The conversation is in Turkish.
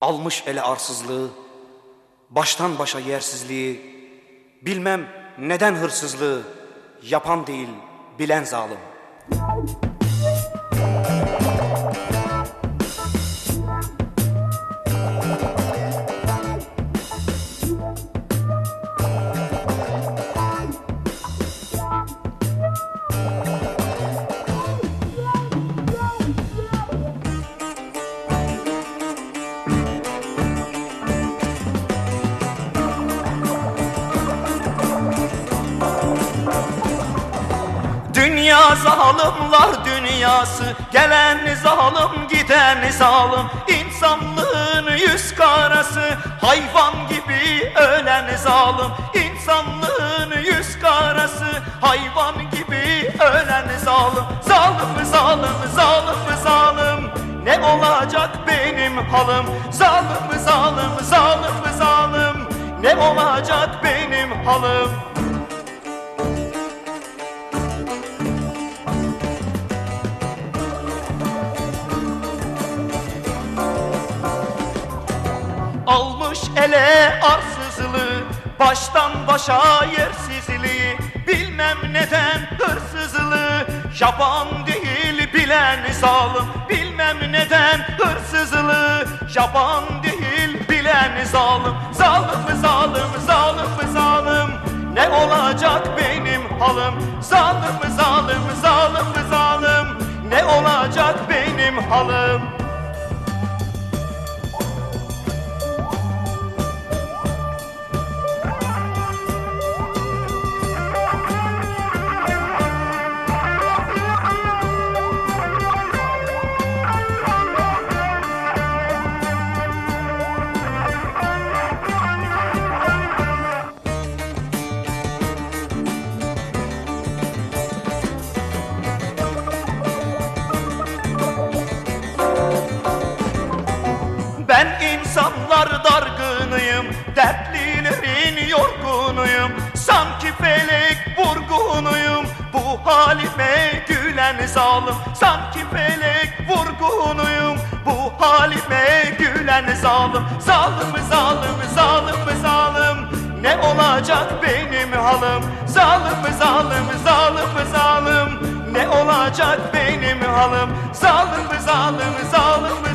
Almış ele arsızlığı, baştan başa yersizliği, bilmem neden hırsızlığı, yapan değil bilen zalim. Dünya zalimler dünyası Gelen zalim giden zalim. İnsanlığın yüz karası Hayvan gibi ölen zalim. İnsanlığın yüz karası Hayvan gibi ölen zalim. Zalim zalim zalim zalim. Ne olacak benim halım? Zalim zalim zalim zalim. Ne olacak benim halım ele arsızlığı Baştan başa yersizliği. Bilmem neden hırsızlığı Yaban değil bilen zalim. Bilmem neden hırsızlığı Yaban değil bilen zalim. Zalim zalim zalim zalim? Ne olacak benim halım Zalim zalim zalim zalim? Ne olacak benim halım İnsanlar dargınıyım Dertlilerin yorgunuyum. Sanki felek vurgunuyum Bu halime gülen zalim. Sanki felek vurgunuyum Bu halime gülen zalim. Zalim zalim zalim zalim. Ne olacak benim halım Zalim zalim zalim zalim. Ne olacak benim halım Zalim zalim zalim